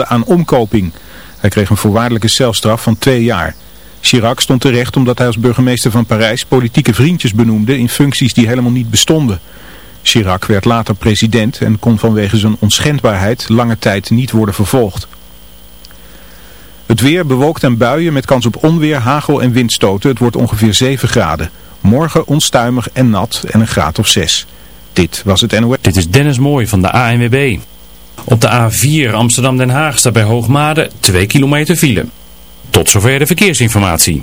aan omkoping. Hij kreeg een voorwaardelijke celstraf van twee jaar. Chirac stond terecht omdat hij als burgemeester van Parijs politieke vriendjes benoemde in functies die helemaal niet bestonden. Chirac werd later president en kon vanwege zijn onschendbaarheid lange tijd niet worden vervolgd. Het weer bewolkt en buien met kans op onweer, hagel en windstoten. Het wordt ongeveer 7 graden. Morgen onstuimig en nat en een graad of 6. Dit was het NOS. Dit is Dennis Mooij van de ANWB. Op de A4 Amsterdam-Den Haag staat bij Hoogmade 2 kilometer file. Tot zover de verkeersinformatie.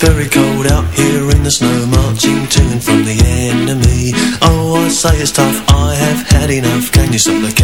very cold out here in the snow Marching to and from the enemy Oh, I say it's tough, I have had enough Can you supplicate?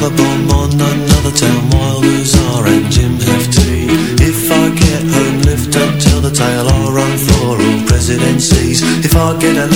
another bomb on another town While Luzar and Jim have If I get home, lift up, tell the tale I'll run for all presidencies. If I get an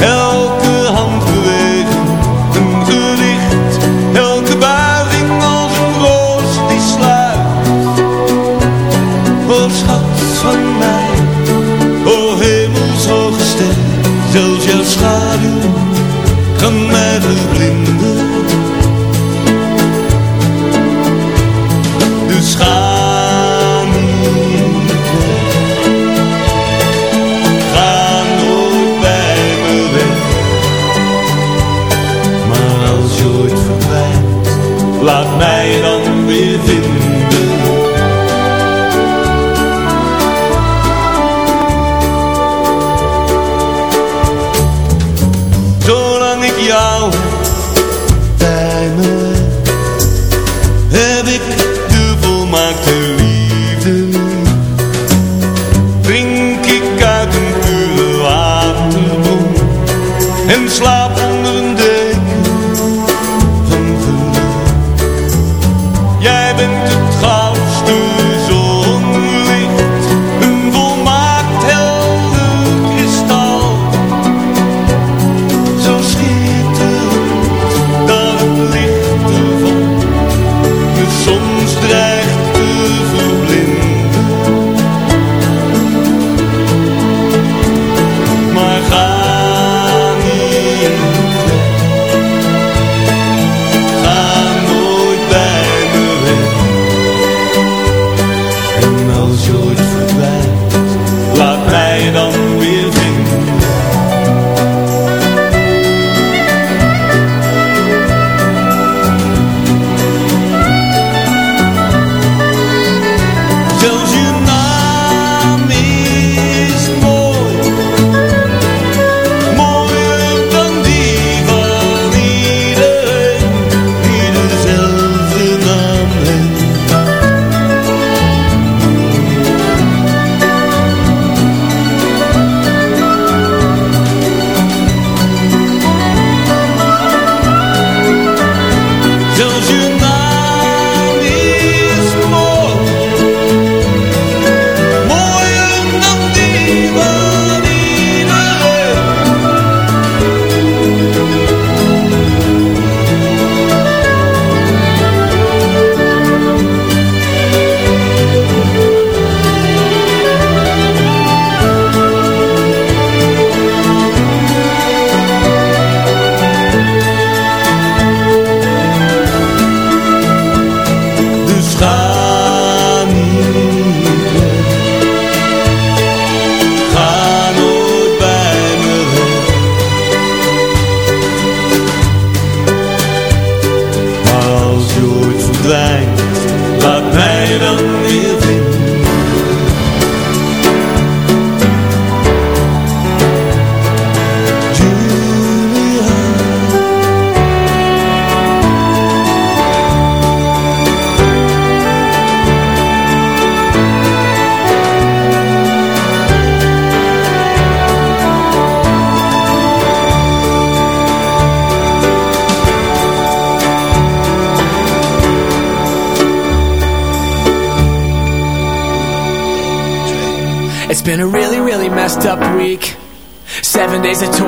Help.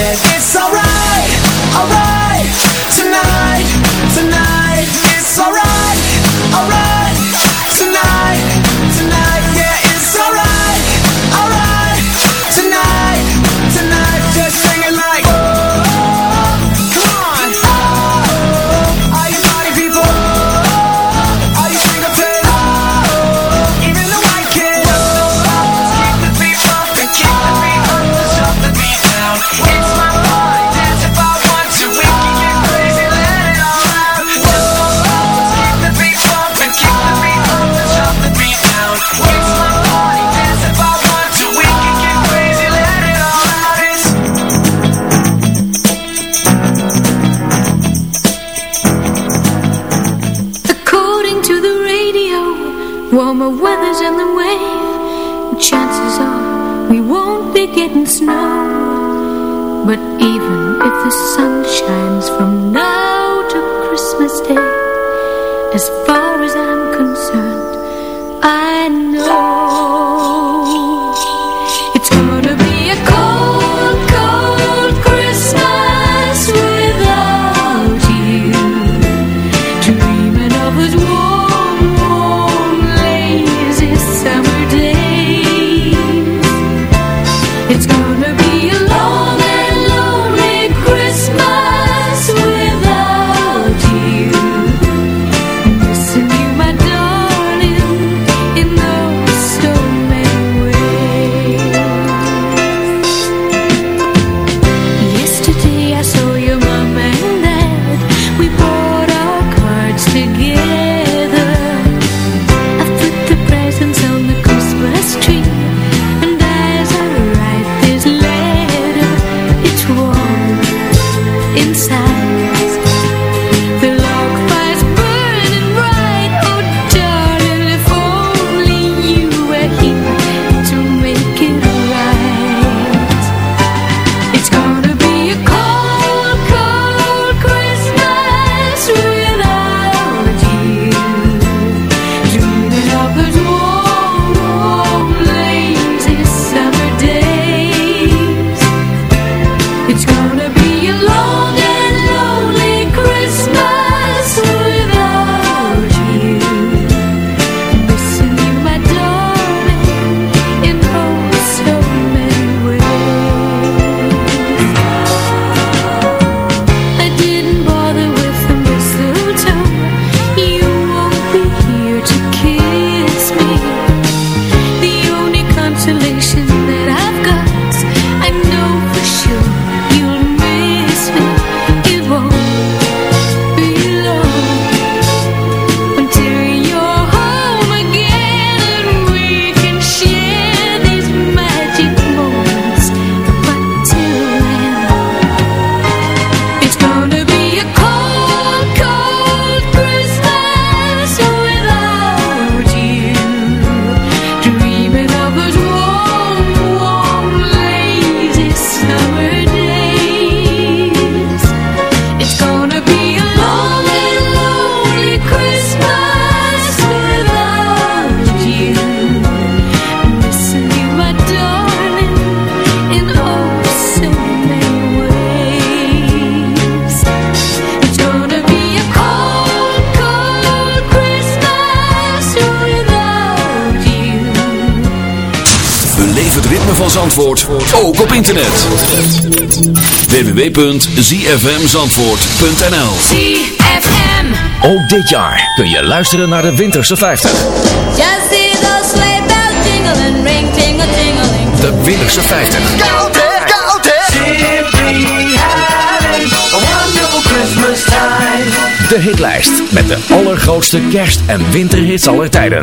Yes. The Zandvoort ook op internet. www.zfmzandvoort.nl ZFM. Ook dit jaar kun je luisteren naar de Winterse 50. Just see those sleigh bells jingling, ring tingle tingling. De Winterse 50. Koud hè, koud hè. Simply having a wonderful Christmas time. De hitlijst met de allergrootste kerst- en winterhits aller tijden.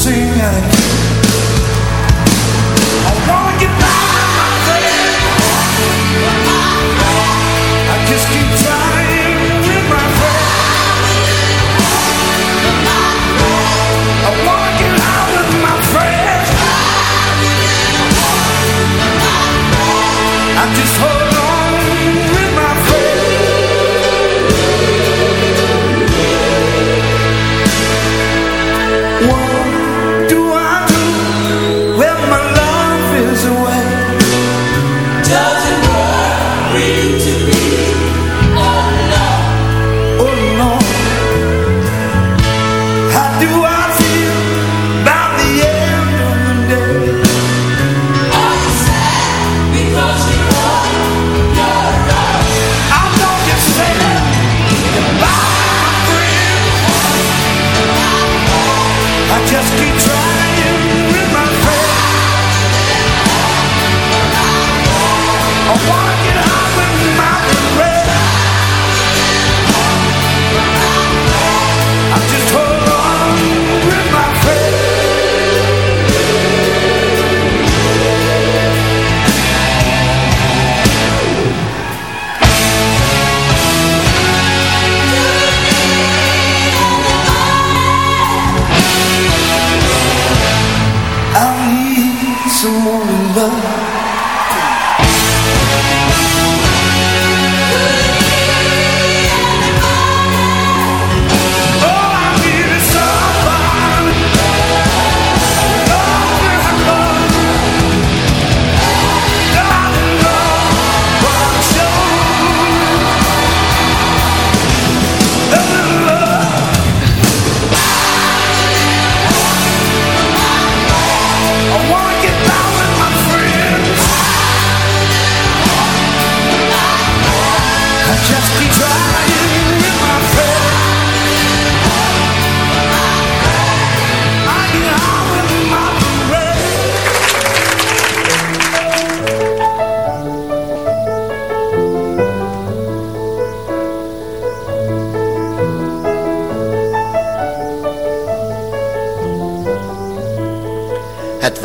sing and someone to love.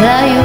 tell you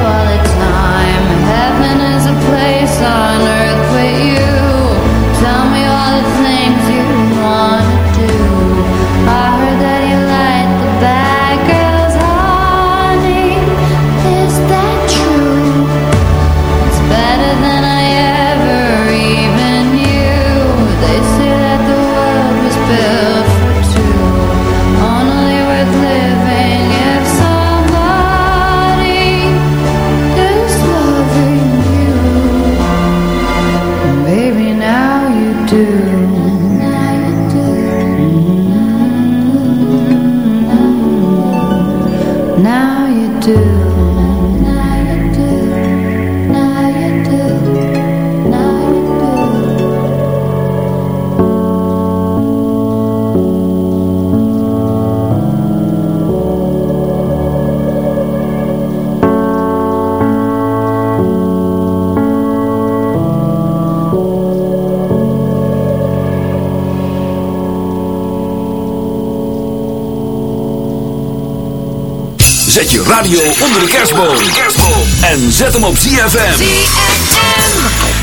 kerstboom. En zet hem op ZFM. Don't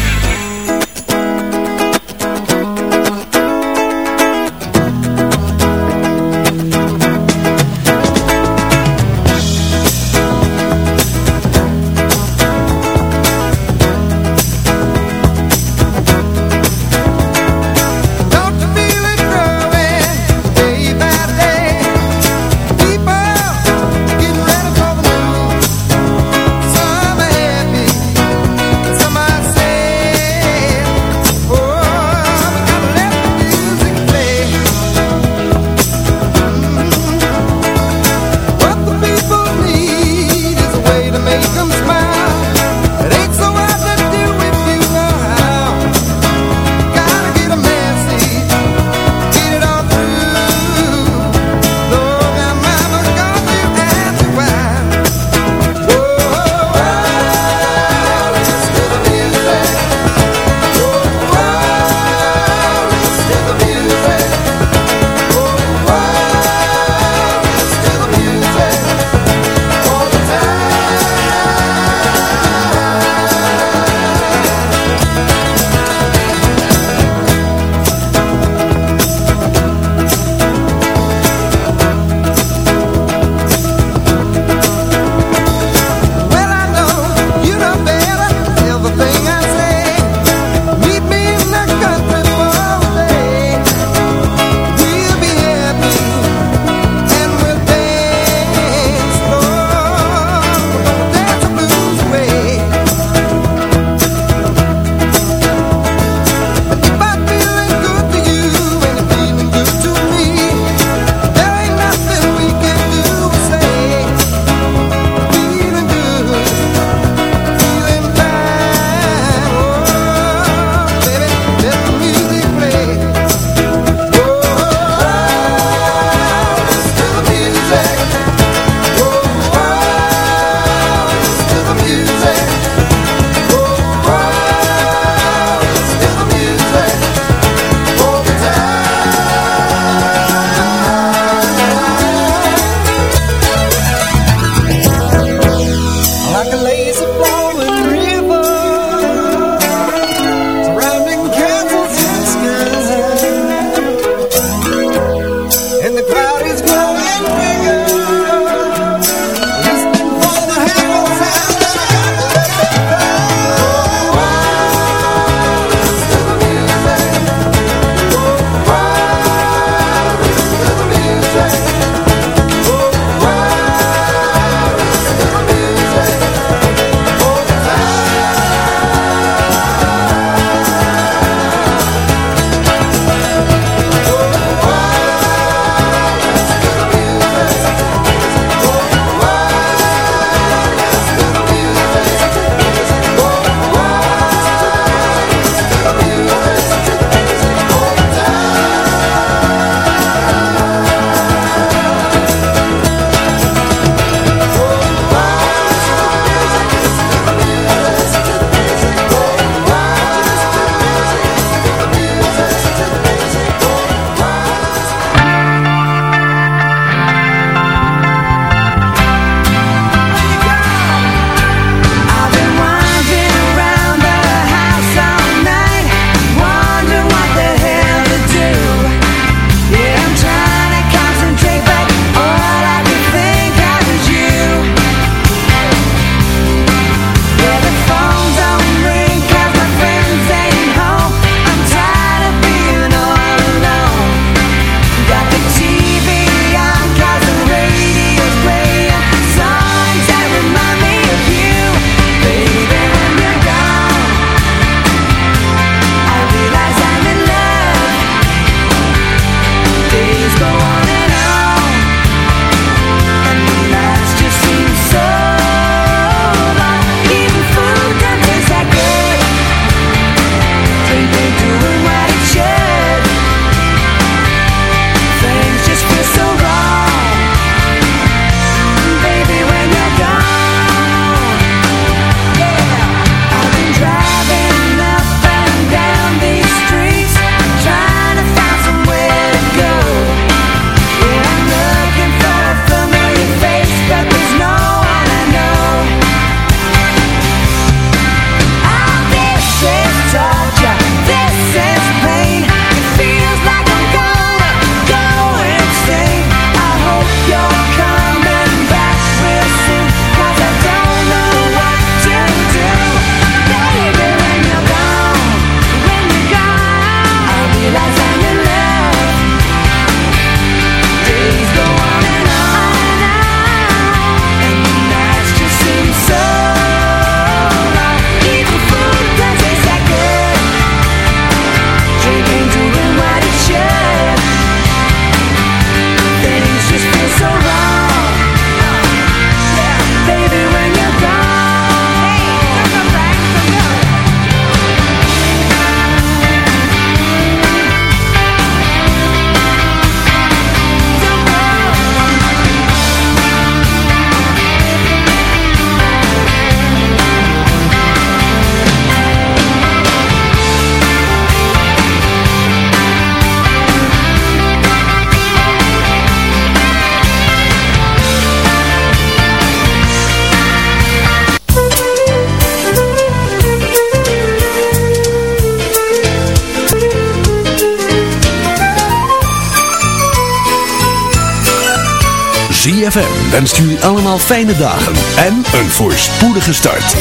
ZFM wenst jullie allemaal fijne dagen en een voorspoedige start.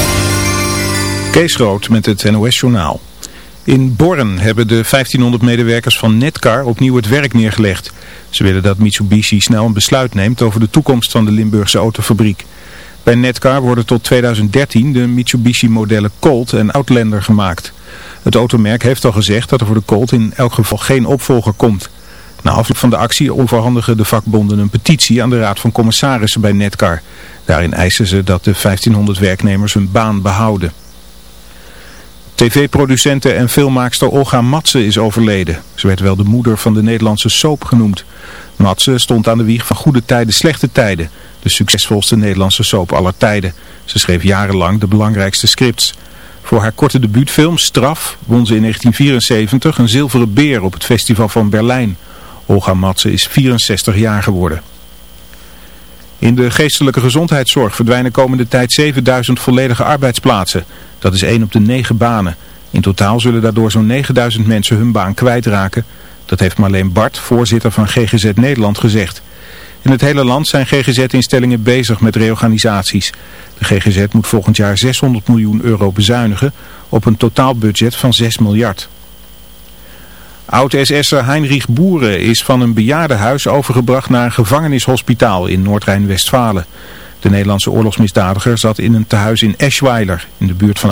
Kees Rood met het NOS Journaal. In Borren hebben de 1500 medewerkers van Netcar opnieuw het werk neergelegd. Ze willen dat Mitsubishi snel een besluit neemt over de toekomst van de Limburgse autofabriek. Bij Netcar worden tot 2013 de Mitsubishi-modellen Colt en Outlander gemaakt. Het automerk heeft al gezegd dat er voor de Colt in elk geval geen opvolger komt. Na afloop van de actie overhandigen de vakbonden een petitie aan de Raad van Commissarissen bij Netcar. Daarin eisen ze dat de 1500 werknemers hun baan behouden. TV-producente en filmmaakster Olga Matse is overleden. Ze werd wel de moeder van de Nederlandse soap genoemd. Matse stond aan de wieg van goede tijden, slechte tijden. De succesvolste Nederlandse soap aller tijden. Ze schreef jarenlang de belangrijkste scripts. Voor haar korte debuutfilm Straf won ze in 1974 een zilveren beer op het festival van Berlijn. Olga Matse is 64 jaar geworden. In de geestelijke gezondheidszorg verdwijnen komende tijd 7000 volledige arbeidsplaatsen. Dat is 1 op de 9 banen. In totaal zullen daardoor zo'n 9000 mensen hun baan kwijtraken. Dat heeft Marleen Bart, voorzitter van GGZ Nederland, gezegd. In het hele land zijn GGZ-instellingen bezig met reorganisaties. De GGZ moet volgend jaar 600 miljoen euro bezuinigen op een totaalbudget van 6 miljard. Oud-SS'er Heinrich Boeren is van een bejaardenhuis overgebracht naar een gevangenishospitaal in Noord-Rijn-Westfalen. De Nederlandse oorlogsmisdadiger zat in een tehuis in Eschweiler, in de buurt van